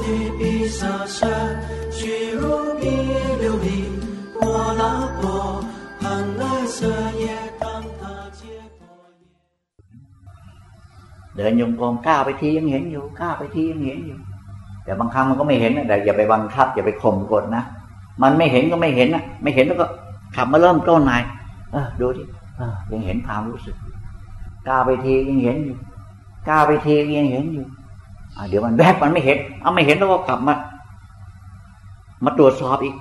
地比沙沙，虚如比琉璃，波拉波，寒来色夜当他结果。 เดินโยงกลมก้าวไปทียังเห็นอยู่ก้าวไปทียังเห็นอยู่ แต่บางครั้งมันก็ไม่เห็นนะแต่อย่าไปบังคับอย่าไปข่มกดนะมันไม่เห็นก็ไม่เห็นนะไม่เห็นแล้วก็ขับมาเริ่มต้นใหม่เออดูดิเออยังเห็นความรู้สึกก้าวไปทียังเห็นอยู่ก้าวไปทียังเห็นอยู่อ่ะ เดี๋ยวมันแวบมันไม่เห็น เอาไม่เห็นแล้วก็กลับมา มาตรวจสอบอีก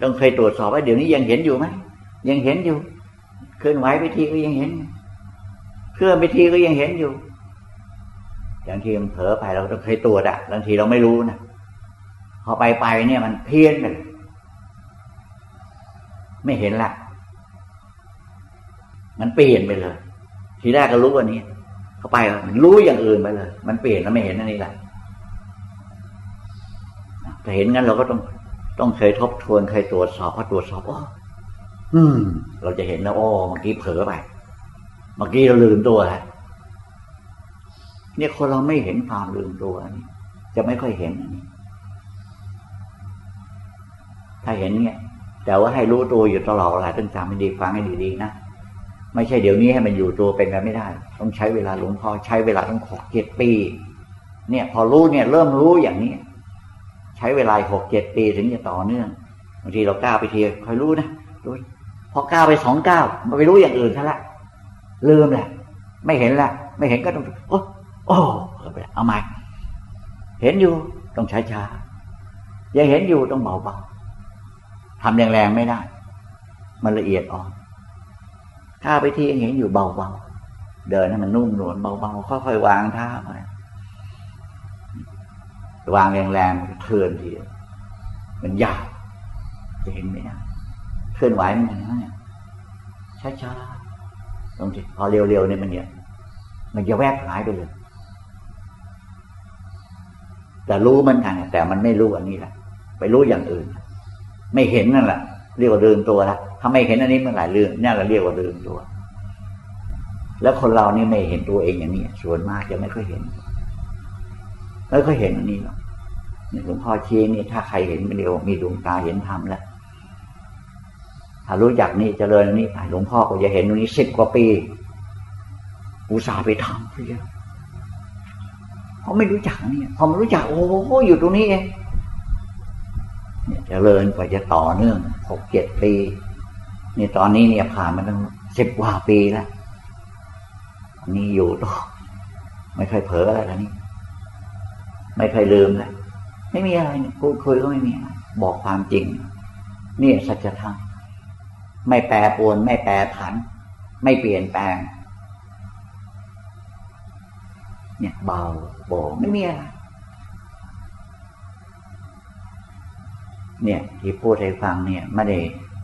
ต้องเคยตรวจสอบไว่าเดี๋ยวนี้ยังเห็นอยู่ไหมยังเห็นอยู่ เคลื่อนไหวไปทีก็ยังเห็น เคลื่อนไปทีก็ยังเห็นอยู่อย่างที่มันเผลอไปเราต้องเคยตรวจอะบางทีเราไม่รู้นะพอไปไปเนี่ยมันเพี้ยนไปไม่เห็นละมันเปลี่ยนไปเลย ทีแรกก็รู้อันนี้ เข้าไปมันรู้อย่างอื่นไปเลย มันเปลี่ยนแล้วไม่เห็นอันนี้แหละถ้าเห็นงั้นเราก็ต้องต้องเคยทบทวนเคยตรวจสอบพอตรวจสอบอ๋ออืม เราจะเห็นแล้วโอ้เมื่อกี้เผลอไปเมื่อกี้เราลืมตัวแล้วเนี่ยคนเราไม่เห็นความลืมตัวนี่จะไม่ค่อยเห็นอันนี้ถ้าเห็นเนี่ยแต่ว่าให้รู้ตัวอยู่ตลอดเวลาต้องจำให้ดีฟังให้ดีๆนะ ไม่ใช่เดี๋ยวนี้ให้มันอยู่ตัวเป็นกันไม่ได้ ต้องใช้เวลาหลวงพ่อใช้เวลาต้องหกเจ็ดปี เนี่ยพอรู้เนี่ยเริ่มรู้อย่างนี้ ใช้เวลาหกเจ็ดปีถึงจะต่อเนื่องบางทีเราก้าวไปทีคอยรู้นะรู้พอก้าวไปสองก้าวมันไปรู้อย่างอื่นซะละลืมแหละไม่เห็นละไม่เห็นก็ต้องโอ้โอ้เอาใหม่เห็นอยู่ต้องช้าช้ายังเห็นอยู่ต้องเบาเบาทำแรงๆไม่ได้ มันละเอียดอ่อน ถ้าไปที่ยงเห็นอยู่เบาๆ เดินให้มันนุ่มนวลเบาๆ ค่อยๆวางท่าไปวางแรงๆเทือนทีมันยากจะเห็นไหม่ได้เคลื่อนไหวมันอย่างนั้นเนี่ยช้าๆตรงที่พอเร็วๆเนี่ยมันเนี่ยมันจะแวบหายไปเลย แต่รู้มันกันแต่มันไม่รู้อันนี้แหละ ไปรู้อย่างอื่น ไม่เห็นนั่นแหละ เรียกว่าลืมตัวละถ้าไม่เห็นอันนี้เมื่อไหร่ลืมนี่แหละเรียกว่าลืมตัว แล้วคนเรานี่ไม่เห็นตัวเองอย่างนี้ส่วนมากจะไม่ค่อยเห็นไม่ค่อยเห็นอันนี้หรอกหลวงพ่อชี้นี่ถ้าใครเห็นมันเดียวมีดวงตาเห็นธรรมแล้วถ้ารู้จักนี่เจริญนี่ไปหลวงพ่อก็จะเห็นตรงนี้สิบกว่าปีอุตส่าห์ไปทำเพื่อเขาไม่รู้จักเนี่ยพอมารู้จักโอ้โหอยู่ตรงนี้เอง เนี่ยเจริญกว่าจะต่อเนื่องหกเจ็ดปีนี่ตอนนี้เนี่ยผ่านมาตั้งสิบกว่าปีแล้วนี่อยู่ต่อไม่เคยเผลออะไรแล้วนี่ไม่เคยลืมเลยไม่มีอะไรนี่พูดคุยก็ไม่มีอะไรบอกความจริง นี่สัจธรรมไม่แปรปรวน ไม่แปรผัน ไม่เปลี่ยนแปลง เนี่ยเบาโบไม่มีอะไร เนี่ยที่พูดให้ฟังเนี่ยไม่ได้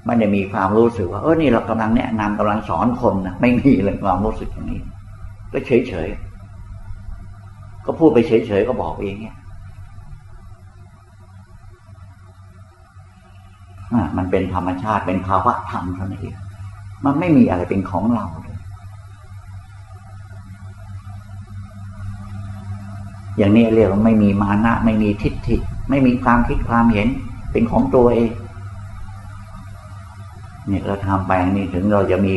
ไม่ได้มีความรู้สึกว่าเออนี่เรากำลังแนะนำกำลังสอนคนนะไม่มีเลยความรู้สึกอย่างนี้ ก็เฉยเฉยก็พูดไปเฉยเฉยๆก็บอกเองเนี่ยอ่ามันเป็นธรรมชาติเป็นภาวะธรรมเท่านั้นเองมันไม่มีอะไรเป็นของเราเลยอย่างนี้เรียกว่าไม่มีมานะ ไม่มีทิฏฐิ ไม่มีความคิดความเห็น เป็นของตัวเองเนี่ยเราทำไปนี่ถึงเราจะมี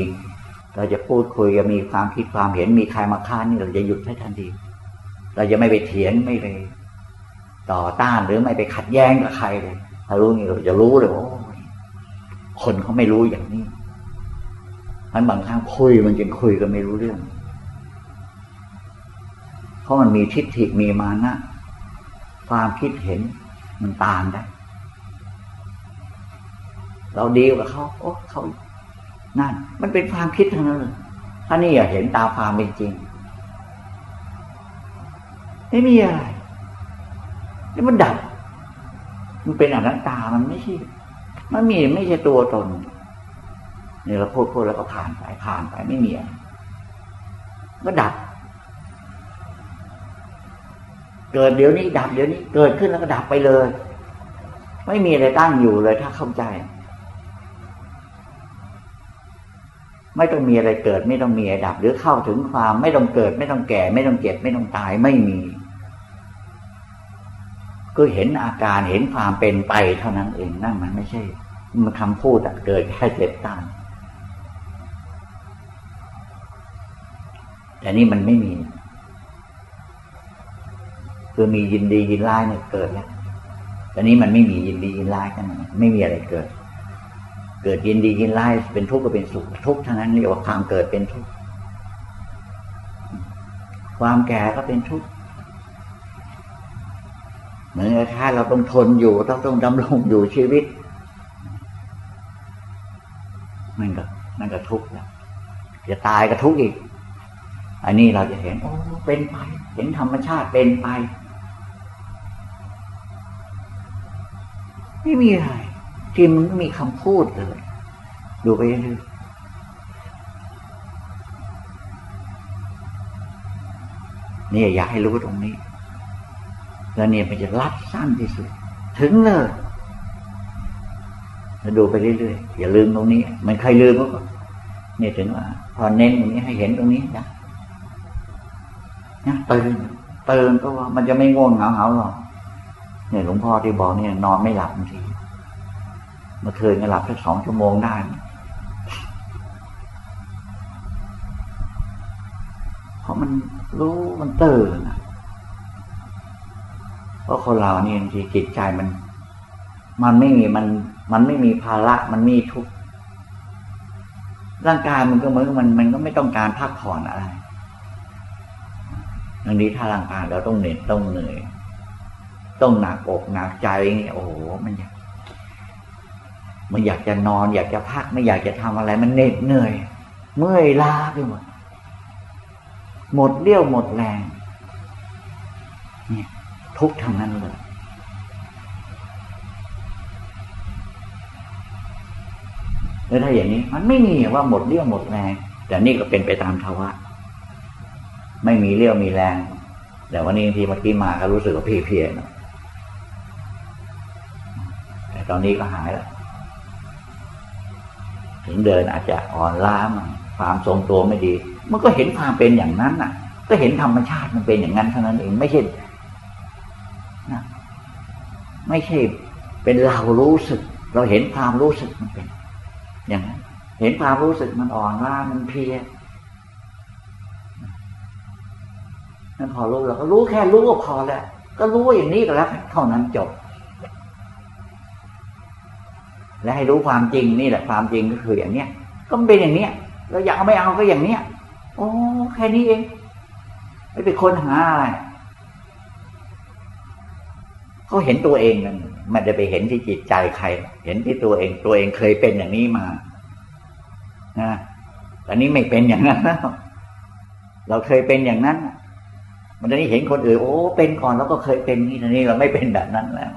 เราจะพูดคุยจะมีความคิดความเห็นมีใครมาค้านนี่เราจะหยุดให้ทันที เราจะไม่ไปเถียงไม่ไปต่อต้านหรือไม่ไปขัดแย้งกับใครเลยถ้ารู้นี่เราจะรู้เลยว่าคนเขาไม่รู้อย่างนี้มันบางครั้งคุยมันจึงคุยก็ไม่รู้เรื่อง เพราะมันมีทิฏฐิมีมานะความคิดเห็นมันตางได้ เราดีกว่าเขาโอ้เขานั่น มันเป็นความคิดทั้งนั้นเลยถ้านี่อย่าเห็นตามความเป็นจริงไม่มีอะไรนี่มันดับ มันเป็นอนัตตา มันไม่ใช่ มันมีไม่ใช่ตัวตนเนี่ยเราพูดพูดแล้วก็ผ่านไปผ่านไปไม่มีอะไรก็ดับ เกิดเดี๋ยวนี้ดับเดี๋ยวนี้ เกิดขึ้นแล้วก็ดับไปเลย ไม่มีอะไรตั้งอยู่เลยถ้าเข้าใจ ไม่ต้องมีอะไรเกิด ไม่ต้องมีอะไรดับ หรือเข้าถึงความไม่ต้องเกิด ไม่ต้องแก่ ไม่ต้องเจ็บ ไม่ต้องตายไม่มีก็เห็นอาการเห็นความเป็นไปเท่านั้นเองนั่นมันไม่ใช่ มันคำพูดเกิดแค่เจ็บตามแต่นี่มันไม่มี คือมียินดียินร้ายเนี่ยเกิดแล้วแต่นี้มันไม่มียินดียินร้ายกันไม่มีอะไรเกิด เกิดยินดียินร้ายเป็นทุกข์ก็เป็นสุขทุกข์ทั้งนั้นเรียกว่าความเกิดเป็นทุกข์ความแก่ก็เป็นทุกข์เหมือนกับถ้าเราต้องทนอยู่ต้องต้องดำรงอยู่ชีวิต มันก็มันก็ทุกข์แล้วจะตายก็ทุกข์อีก อันนี้เราจะเห็นโอ้เป็นไป เห็นธรรมชาติเป็นไป ไม่มีอะไร ที่มันไม่มีคำพูดเลยดูไปเรื่อยนี่อยากให้รู้ตรงนี้ แล้วเนี่ยมันจะรัดสั้นที่สุด ถึงเลยแล้วดูไปเรื่อยๆอย่าลืมตรงนี้ มันใครลืมก็เนี่ยถึงว่า พอเน้นตรงนี้ให้เห็นตรงนี้นะนะตื่นตื่นก็ว่ามันจะไม่ง่วงเหงาเหาหรอกเนี่ยหลวงพ่อที่บอกเนี่ยนอนไม่หลับบางที มื่อคืนก็หลับแค่สองชั่วโมงได้ เพราะมันรู้มันตื่นเพราะคนเรานี่บางทีจิตใจมัน มันไม่มีมัน มันไม่มีภาระ มันมีทุกข์ร่างกายมันก็เหมือนมันมันก็ไม่ต้องการพักผ่อนอะไรอันนี้ถ้าร่างกายเราต้องเหน็ดต้องเหนื่อย ต้องหนักอกหนักใจเนี่ยโอ้โหมันอยาก มันอยากจะนอน อยากจะพักไม่อยากจะทำอะไร มันเหน็ดเหนื่อย เมื่อยล้าไปหมด หมดเรี่ยวหมดแรง เนี่ย ทุกทางนั้นเลยแล้วถ้าอย่างนี้มันไม่มีว่าหมดเรี่ยวหมดแรง แต่นี่ก็เป็นไปตามภาวะ ไม่มีเรี่ยวมีแรง แต่วันนี้ทีเมื่อกี้มาก็รู้สึกว่าเพียๆนะแต่ตอนนี้ก็หายแล้ว ถึงเดินอาจจะอ่อนล้ามันความทรงตัวไม่ดี มันก็เห็นความเป็นอย่างนั้นน่ะ ก็เห็นธรรมชาติมันเป็นอย่างนั้นเท่านั้นเองไม่ใช่นะไม่ใช่เป็นเรารู้สึก เราเห็นความรู้สึกมันเป็น อย่างนั้น เห็นความรู้สึกมันอ่อนล้ามันเพียนั่นพอรู้เราก็รู้แค่รู้ก็พอแล้วก็รู้อย่างนี้ก็แล้วเท่านั้นจบ และให้รู้ความจริงนี่แหละความจริงก็คืออย่างเนี้ยก็เป็นอย่างเนี้ยเราอยากเอาไม่เอาก็อย่างเนี้ยโอ้แค่นี้เองไม่ไปค้นหาอะไรเขาเห็นตัวเองนั่นม่ได้ไปเห็นที่จิตใจใคร เห็นที่ตัวเอง ตัวเองเคยเป็นอย่างนี้มานะแต่นี้ไม่เป็นอย่างนั้นแล้วเราเคยเป็นอย่างนั้น มันตอนนี้เห็นคนอื่นโอ้ เป็นก่อนแล้วก็เคยเป็นนี่ตอนนี้เราไม่เป็นแบบนั้นแล้ว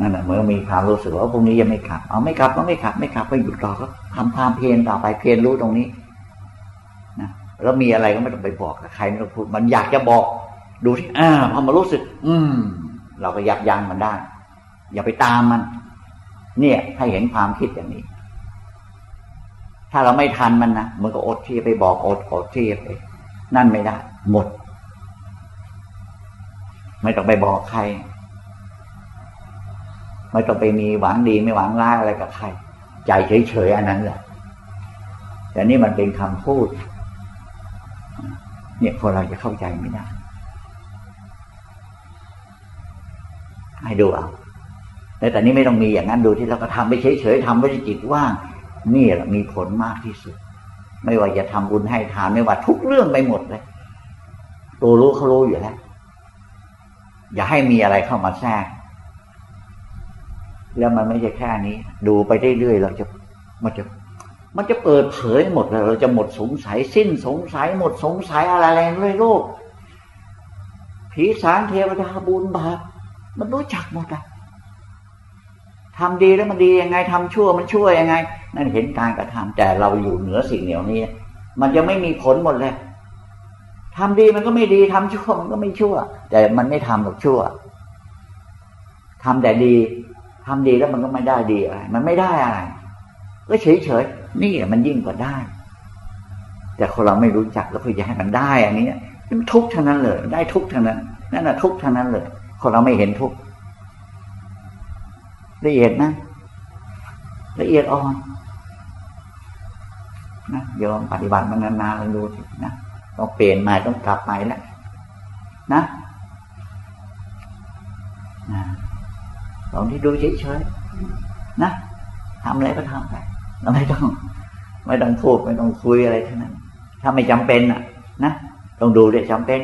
นั่นแหละเมื่อมีความรู้สึกว่าพรุ่งนี้ยังไม่ขับ เอาไม่ขับก็ไม่ขับ ไม่ขับก็หยุดต่อก็ทำความเพียรต่อไปเพียรรู้ตรงนี้นะแล้วมีอะไรก็ไม่ต้องไปบอกใครไม่ต้องพูดมันอยากจะบอก ดูที่อ่าพอมารู้สึก อืม เราก็ยับยั้งมันได้ อย่าไปตามมัน เนี่ย ให้เห็นความคิดอย่างนี้ ถ้าเราไม่ทันมันนะมันก็อดที่ไปบอกอดอดที่ไปนั่นไม่ได้ หมด ไม่ต้องไปบอกใคร ไม่ต้องไปมีหวังดีไม่หวังร้ายอะไรกับใคร ใจเฉยๆอันนั้นแหละแต่นี่มันเป็นคำพูด เนี่ยคนเราจะเข้าใจไม่ได้ให้ดูเอาแต่ตอนนี้ไม่ต้องมีอย่างนั้นดูที่เราก็ทำไปเฉยๆทำไว้จิตว่างนี่แหละมีผลมากที่สุด ไม่ว่าจะทำบุญให้ทานไม่ว่าทุกเรื่องไปหมดเลย ตัวรู้เขารู้อยู่แล้ว อย่าให้มีอะไรเข้ามาแทรก แล้วมันไม่ใช่แค่นี้ ดูไปเรื่อยๆเราจะมันจะ มันจะเปิดเผยหมดเลยเราจะหมดสงสัยสิ้นสงสัยหมดสงสัยอะไรอะไรเลยโลกผีสางเทวดาบุญบาปมันรู้จักหมดอะทำดีแล้วมันดียังไงทำชั่วมันชั่วยังไง นั่นเห็นการกระทำแต่เราอยู่เหนือสิ่งเหล่านี้ มันจะไม่มีผลหมดเลยทำดีมันก็ไม่ดีทำชั่วมันก็ไม่ชั่ว แต่มันไม่ทำหรอกชั่วทำแต่ดี ทำดีแล้วมันก็ไม่ได้ดีอะไร มันไม่ได้อะไร ก็เฉยเฉยนี่มันยิ่งกว่าได้ แต่คนเราไม่รู้จักแล้วพื่อจะให้มันได้ อันนี้มันทุกข์ทั้งนั้นเลย ได้ทุกข์ทั้งนั้น นั่นแหะทุกข์ทั้งนั้นเลย คนเราไม่เห็นทุกข์ละเอียดนะ ละเอียดอ่อนนะยอมปฏิบัติมานานๆลองดูสินะต้องเปลี่ยนใหม่ต้องกลับใหม่แล้วนะ ลองที่ดูเฉยๆนะทำอะไรก็ทำไปเราไม่ต้อง ไม่ต้องพูดไม่ต้องคุยอะไรทั้งนั้น ถ้าไม่จำเป็นอะ นะต้องดูด้วยจำเป็น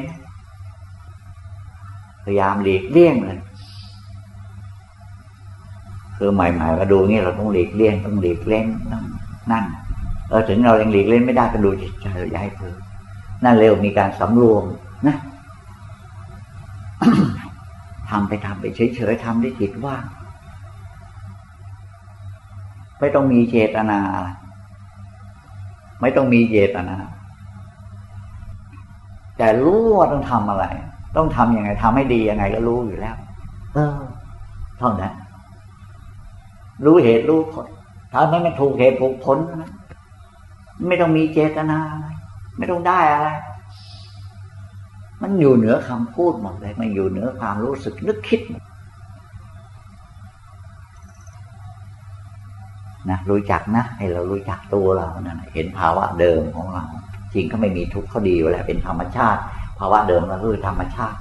พยายามหลีกเลี่ยงเลยคือใหม่ๆก็ดูงี้เราต้องหลีกเลี่ยงต้องหลีกเล่นต้องนั่นเออถึงเรายังหลีกเล่นไม่ได้ก็ดูใจเราอย่าให้เผลอนั่นเร็วมีการสำรวม ทำไปทำไปเฉยๆทำด้วยจิตว่างไม่ต้องมีเจตนา ไม่ต้องมีเจตนา แต่รู้ว่าต้องทำอะไร ต้องทำยังไงทำให้ดียังไงก็รู้อยู่แล้ว เออเท่านั้นรู้เหตุรู้ผลถ้าไม่มันถูกเหตุถูกผลนะไม่ต้องมีเจตนา ไม่ต้องได้อะไร มันอยู่เหนือคำพูดหมดเลยมันอยู่เหนือความรู้สึกนึกคิดนะรู้จักนะให้เรารู้จักตัวเรานะเห็นภาวะเดิมของเรา จริงก็ไม่มีทุกข์เขาดีอยู่แล้วเป็นธรรมชาติ ภาวะเดิมเราคือธรรมชาติ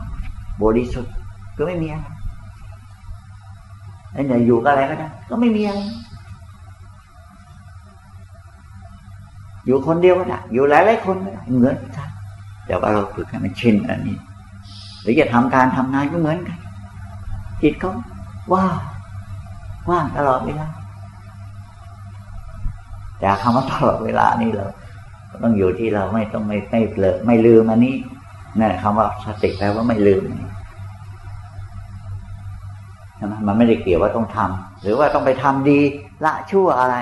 บริสุทธิ์ก็ไม่มีอะไรไอ้เนี่ยอยู่กับอะไรก็ได้ก็ไม่มีอะไรอยู่คนเดียวก็ได้อยู่หลายหลายคนก็ได้เหมือนกัน แต่ว่าเราฝึกให้มันชินอันนี้ หรือจะทำการทำงานก็เหมือนกัน จิตเขาว่างว่างตลอดเวลาแต่คำว่าตลอดเวลานี่เราต้องอยู่ที่เราไม่ต้องไม่ไม่เผลอไม่ลืมอันนี้นั่นคำว่าสติแปลว่าไม่ลืมใช่ไหมมันไม่ได้เกี่ยวว่าต้องทำหรือว่าต้องไปทำดีละชั่วอะไร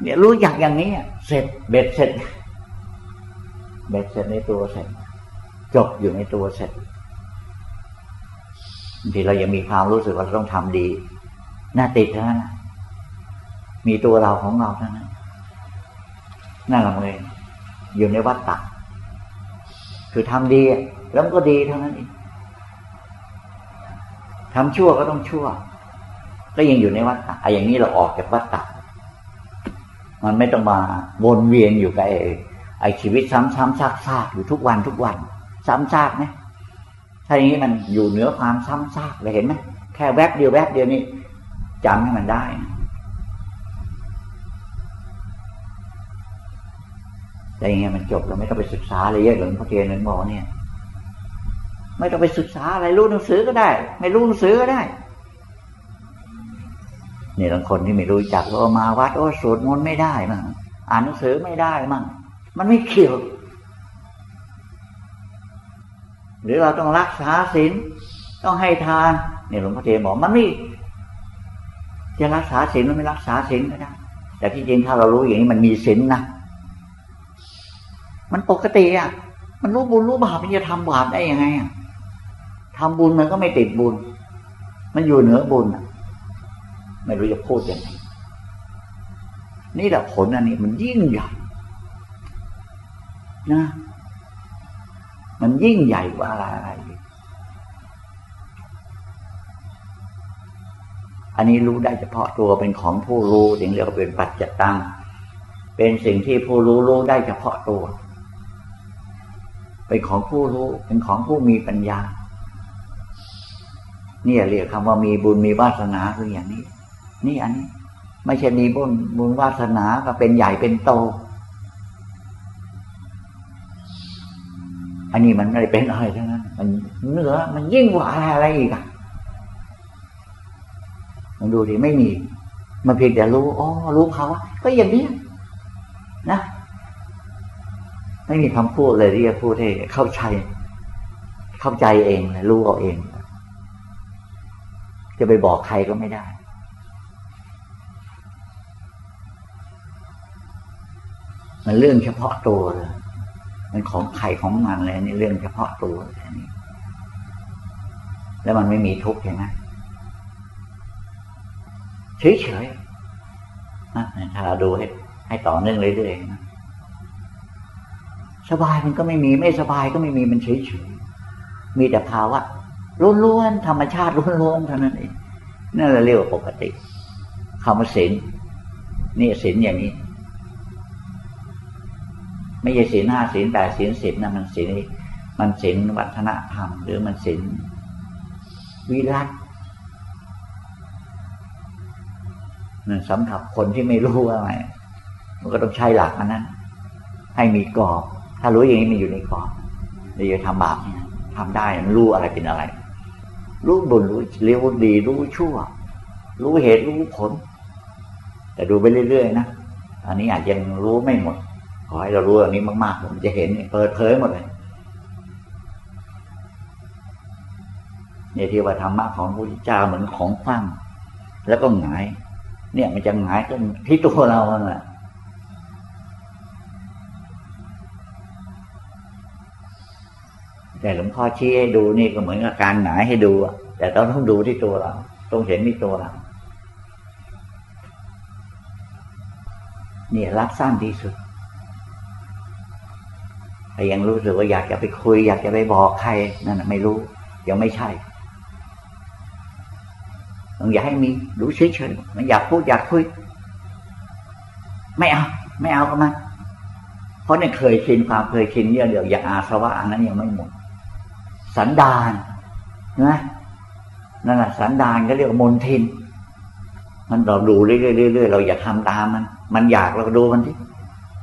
เนี่ยรู้อย่างอย่างนี้เสร็จเบ็ดเสร็จ เบ็ดเสร็จในตัวเสร็จจบอยู่ในตัวเสร็จทีเรายังมีความรู้สึกว่าเราต้องทำดีน่าติดเท่านั้นมีตัวเราของเราเท่านั้นนั่นแหละเองอยู่ในวัฏฏะคือทำดี แล้วมันก็ดีเท่านั้นเองทำชั่วก็ต้องชั่ว ก็ยังอยู่ในวัฏฏะไอ้อย่างนี้เราออกจากวัฏฏะมันไม่ต้องมาวนเวียนอยู่กับไอ้ ไอ้ชีวิตซ้ำๆซากๆอยู่ทุกวันทุกวัน ซ้ำซากไหมถ้าอย่างนี้มันอยู่เหนือความซ้ำซากเลยเห็นไหมแค่แวบเดียวแวบเดียวนี่จำให้มันได้นะแต่อย่างเงี้ยมันจบเราไม่ต้องไปศึกษาอะไรเยอะหลวงพ่อเทียนหลวงบอกเนี่ย ไม่ต้องไปศึกษาอะไรรู้หนังสือก็ได้ ไม่รู้หนังสือก็ได้เนี่ยบางคนที่ไม่รู้จักว่ามาวัดโอ้สวดมนต์ไม่ได้มั่งอ่านหนังสือไม่ได้มั่ง มันไม่เกี่ยวหรือเราต้องรักษาศีลต้องให้ทานเนี่ยหลวงพ่อเทียนบอกมันไม่จะรักษาศีลมันไม่รักษาศีลก็ได้แต่ที่จริงถ้าเรารู้อย่างนี้มันมีศีลนะมันปกติอะ มันรู้บุญรู้บาปมันจะทำบาปได้ยังไงอะทำบุญมันก็ไม่ติดบุญ มันอยู่เหนือบุญอะ ไม่รู้จะพูดยังไงนี่แหละผลอันนี้มันยิ่งใหญ่ นะ มันยิ่งใหญ่กว่าอะไรอะไร อันนี้รู้ได้เฉพาะตัวเป็นของผู้รู้ถึงเรียกว่าเป็นปัจจตัง เป็นสิ่งที่ผู้รู้รู้ได้เฉพาะตัว เป็นของผู้รู้ เป็นของผู้มีปัญญานี่เรียกคำว่ามีบุญมีวาสนาคืออย่างนี้ นี่อันนี้ ไม่ใช่มีบุญบุญวาสนาก็เป็นใหญ่เป็นโต อันนี้มันไม่ได้เป็นอะไรทั้งนั้น มันเหนือมันยิ่งกว่าอะไรอะไรอีกอะมันดูดิไม่มี มันเพียงแต่รู้อ๋อรู้เขาว่าก็อย่างนี้นะไม่มีคำพูดเลยที่จะพูดให้เข้าใจ เข้าใจเองรู้เอาเอง จะไปบอกใครก็ไม่ได้ มันเรื่องเฉพาะตัวเลย มันของใครของมันเลยนี่เรื่องเฉพาะตัวแค่นี้ แล้วมันไม่มีทุกข์ใช่ไหมเฉยๆนะถ้าเราดูให้ให้ต่อเนื่องเรื่อยๆนะสบายมันก็ไม่มีไม่สบายก็ไม่มีมันเฉยเฉยมีแต่ภาวะล้วนๆธรรมชาติล้วนๆเท่านั้นเองนั่นเราเรียกว่าปกติคำว่าศีลนี่ศีลอย่างนี้ ไม่ใช่ศีลห้าศีลแปดศีลสิบนะมันศีลมันศีลวัฒนธรรม หรือมันศีลวิรัตนั่นสำหรับคนที่ไม่รู้ว่าไงมันก็ต้องใช้หลักอันนั้น ให้มีกรอบ ถ้ารู้อย่างนี้มันอยู่ในกรอบเราจะทำบาปทำได้มันรู้อะไรเป็นอะไร รู้บุญรู้เลี้ยวดี รู้ชั่ว รู้เหตุรู้ผล แต่ดูไปเรื่อยๆนะอันนี้อาจจะรู้ไม่หมด ขอให้เรารู้อันนี้มากๆผมจะเห็นเปิดเผยหมดเลยเนี่ยที่ว่าธรรมะของพระพุทธเจ้าเหมือนของฟังแล้วก็หงาย เนี่ยมันจะหงายที่ตัวเราแหละแต่หลวงพ่อชี้ให้ดูนี่ก็เหมือนกับการหงายให้ดูแต่เราต้องดูที่ตัวเราต้องเห็นที่ตัวเราเนี่ยรักสั้นที่สุด แต่ยังรู้สึกว่าอยากจะไปคุย อยากจะไปบอกใครนั่นไม่รู้ ยังไม่ใช่ต้องอยากให้มีรู้เฉยๆมันอยากพูดอยากคุย ไม่เอาไม่เอาก็มาเพราะเนี่ยเคยชินความเคยชินเนี่ยเดี๋ยวอย่าอาสวะอันนั้นยังไม่หมด สันดานนะนั่นแหละสันดานก็เรียกมนทิน มันเราดูเรื่อยๆเราอย่าทำตามมัน มันอยากเราก็ดูมันที่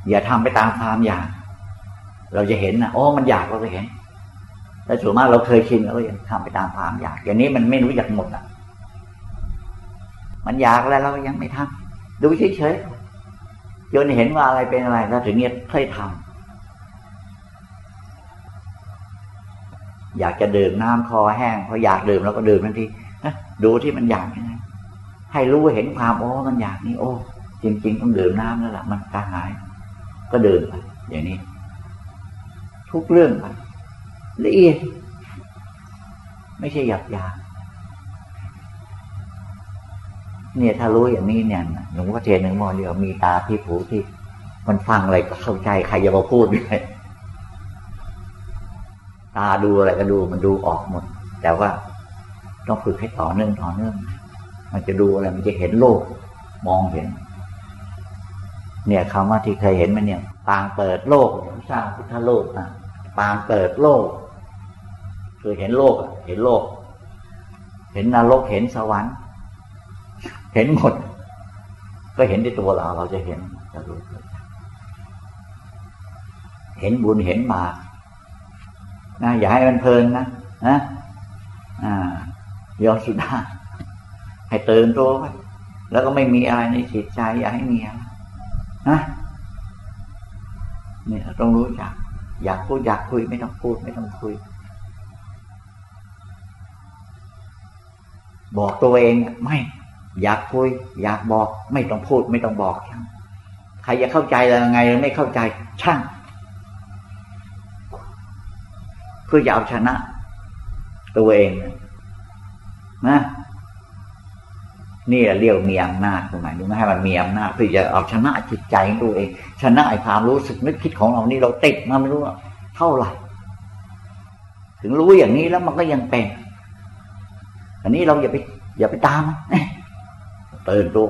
อย่าทำไปตามความอยาก เราจะเห็นนะโอ้มันอยากเราก็เห็น แต่ส่วนมากเราเคยชินเราอย่างทำไปตามความอยาก อย่างนี้มันไม่รู้อยากหมดอะ มันอยากแล้วเรายังไม่ทำดูเฉยๆจนเห็นว่าอะไรเป็นอะไรแล้วถึงเนี้ยค่อยทำอยากจะดื่มน้ำคอแห้งพออยากดื่มแล้วก็ดื่มทันทีดูที่มันอยากยังไงให้รู้เห็นความโอ้มันอยากนี่โอ้จริง ๆ ต้องดื่มน้ำแล้วล่ะมันกระหาย ก็ดื่มไปอย่างนี้ ทุกเรื่องไปละเอียด ไม่ใช่หยาบยาเนี่ยถ้ารู้อย่างนี้เนี่ยหลวงพ่อเทียนหนึ่งมอเดียวมีตาที่ผูที่ มันฟังอะไรก็เข้าใจใครจะมาพูดด้วยตาดูอะไรก็ดูมันดูออกหมด แต่ว่าต้องฝึกให้ต่อเนื่องต่อเนื่อง มันจะดูอะไรมันจะเห็นโลก มองเห็น เนี่ยคำว่าที่เคยเห็นมันเนี่ยปางเปิดโลกสร้างพุทธโลกนะ ปางเปิดโลก คือเห็นโลกเห็นโลก เห็นนรกเห็นสวรรค์ เห็นหมด ก็เห็นในตัวเราเราจะเห็นจะรู้เห็นบุญเห็นบาปนะอย่าให้มันเพลินนะนะอ่ายอสุดาให้เตือนตัวไว้แล้วก็ไม่มีอะไรในจิตใจ อย่าให้มีอะไรนะเนี่ยต้องรู้จัก อยากพูดอยากคุยไม่ต้องพูดไม่ต้องคุย บอกตัวเองไม่ อยากคุย อยากบอก ไม่ต้องพูด ไม่ต้องบอกช่างใครจะเข้าใจอะไรไงไม่เข้าใจช่าง เพื่อจะเอาชนะ ตัวเองนะ นี่เรียกมีอำนาจตรงไหนรู้ไหมให้มันมีอำนาจเพื่อจะเอาชนะจิตใจของตัวเอง ชนะไอ้ความรู้สึกนึกคิดของเรานี่เราติดมาไม่รู้เท่าไหร่ถึงรู้อย่างนี้แล้วมันก็ยังเป็น อันนี้เราอย่าไป อย่าไปตามเตือนตัว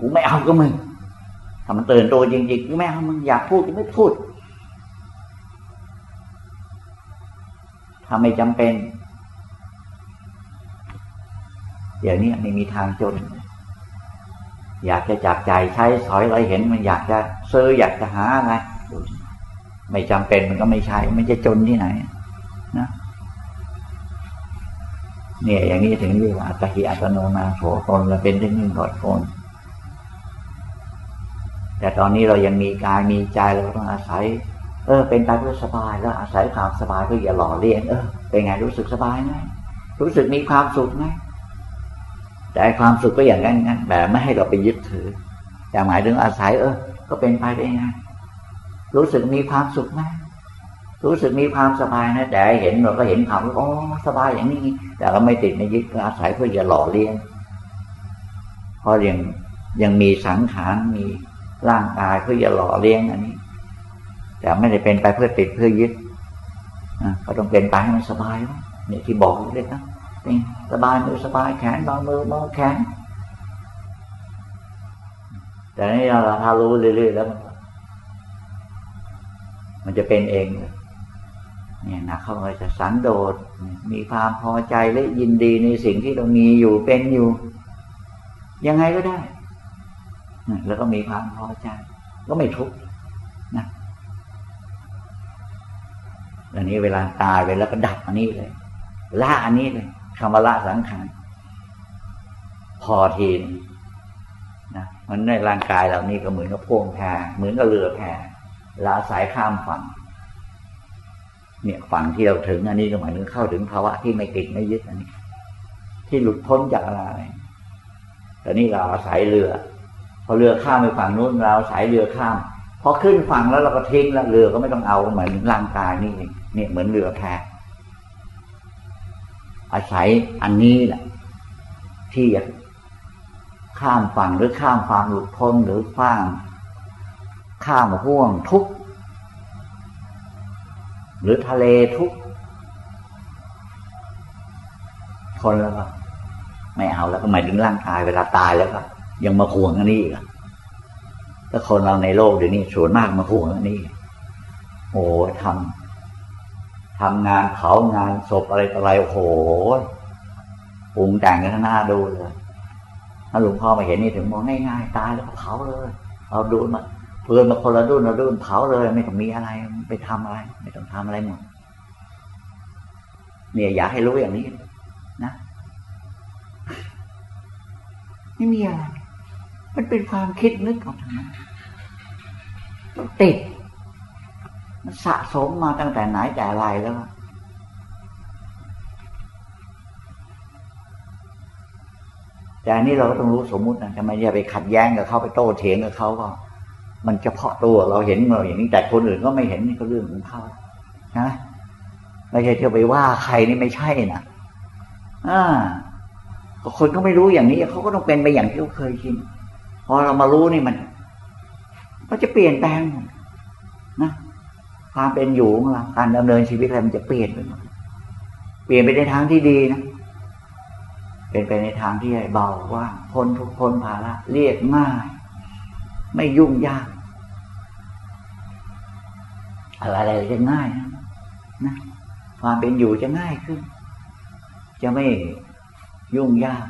กูไม่เอาก็มึงถ้ามันเตือนตัวจริงๆกูไม่เอามึงอยากพูดกูไม่พูดถ้าไม่จำเป็น อย่างนี้ไม่มีทางจน อยากจะจับใจใช้สอยอะไรเห็นมันอยากจะซื้ออยากจะหาอะไรไม่จำเป็นมันก็ไม่ใช่มันจะจนที่ไหน นะเนี่ย อย่างนี้ถึงเรียกว่าอัตหิอัตโนนาโถตนเราเป็นที่นึ่งถอดตนแต่ตอนนี้เรายังมีกายมีใจเราต้องอาศัย เออ เป็นไปเพื่อสบายแล้วอาศัยความสบายเพื่ออย่าหล่อเลี้ยงเออเป็นไงรู้สึกสบายไหมรู้สึกมีความสุขไหม แต่ความสุขก็อย่างนั้นงั้นแต่ไม่ให้เราไปยึดถือแต่หมายถึงอาศัย เออ ก็เป็นไปได้ไงรู้สึกมีความสุขไหมรู้สึกมีความสบายนะแต่เห็นเราก็เห็นความโอ้สบายอย่างนี้ แต่เราไม่ติดในยึดก็อาศัยเพื่ออย่าหล่อเลี้ยงเพราะยังยังมีสังขารมีร่างกายเพื่อจะหล่อเลี้ยงอันนี้ แต่ไม่ได้เป็นไปเพื่อติดเพื่อยึดก็ต้องเป็นไปให้มันสบายวะเนี่ยที่บอกเล็กนะ นี่สบายมือสบายแขนบางมือเบาแขน แต่นี่เราถ้ารู้เรื่อยๆแล้ว มันจะเป็นเองเลยเนี่ยนะเขาก็จะสันโดษมีความพอใจและยินดีในสิ่งที่เรามีอยู่เป็นอยู่ ยังไงก็ได้ แล้วก็มีความพอใจ ก็ไม่ทุกข์นะอันนี้เวลาตายไปแล้วก็ดับอันนี้เลยละอันนี้เลย คำว่าละสังขารพอทีนนะมันในร่างกายเรานี่ก็เหมือนกับพวงแพเหมือนกับเรือแพลาสายข้ามฝั่ง เนี่ยฝั่งที่เราถึงอันนี้ก็หมายถึงเข้าถึงภาวะที่ไม่ติดไม่ยึดอันนี้ ที่หลุดพ้นจากอะไรแต่นี่เราอาศัยเรือ พอเรือข้ามไปฝั่งนู้นเราอาศัยเรือข้ามพอขึ้นฝั่งแล้วเราก็ทิ้งแล้วเรือก็ไม่ต้องเอาเหมือนร่างกายนี่เนี่ยเหมือนเรือแพ อาศัยอันนี้แหละที่จะข้ามฝั่งหรือข้ามความหลุดพ้นหรือข้ามข้ามห่วงทุกข์หรือทะเลทุกข์คนแล้วก็ไม่เอาแล้วก็หมายถึงร่างกายเวลาตายแล้วก็ยังมาห่วงอันนี้อีกถ้าคนเราในโลกเดี๋ยวนี้ส่วนมากมาห่วงอันนี้ โอ้ทำ ทำงานเผางานศพอะไรต่ออะไรโอ้โหปรุงแต่งกันหน้าดูเลยถ้าหลวงพ่อมาเห็นนี่ถึงมองง่ายๆตายแล้วเผาเลย เอาดูมาเพื่อนมาคนละดุนละดุนเผาเลย ไม่ต้องมีอะไรไปทำอะไร ไม่ต้องทำอะไรหมดเนี่ยอยากให้รู้อย่างนี้นะไม่มีอะไรมันเป็นความคิดนึกของทางนั้นติด มันสะสมมาตั้งแต่ไหนแต่ไรแล้ว แต่อันนี้เราก็ต้องรู้สมมุตินะทำไมอย่าไปขัดแย้งกับเขาไปโต้เถียงกับเขาก็ มันเฉพาะตัวเราเห็นเราอย่างนี้แต่คนอื่นก็ไม่เห็นนี่ก็เรื่องของเขานะไม่ใช่เที่ยวไปว่าใครนี่ไม่ใช่นะอ่าคนก็ไม่รู้อย่างนี้เขาก็ต้องเป็นไปอย่างที่เขาเคยชินพอเรามารู้นี่มัน ก็จะเปลี่ยนแปลง ความเป็นอยู่ของเราการดำเนินชีวิตอะไรมันจะเปลี่ยนไปหมดเปลี่ยนไปในทางที่ดีนะเป็นไปในทางที่เบาว่างพ้นทุกพ้นภาระเรียกง่าย ไม่ยุ่งยากอะไรจะง่ายนะนะความเป็นอยู่จะง่ายขึ้น จะไม่ยุ่งยาก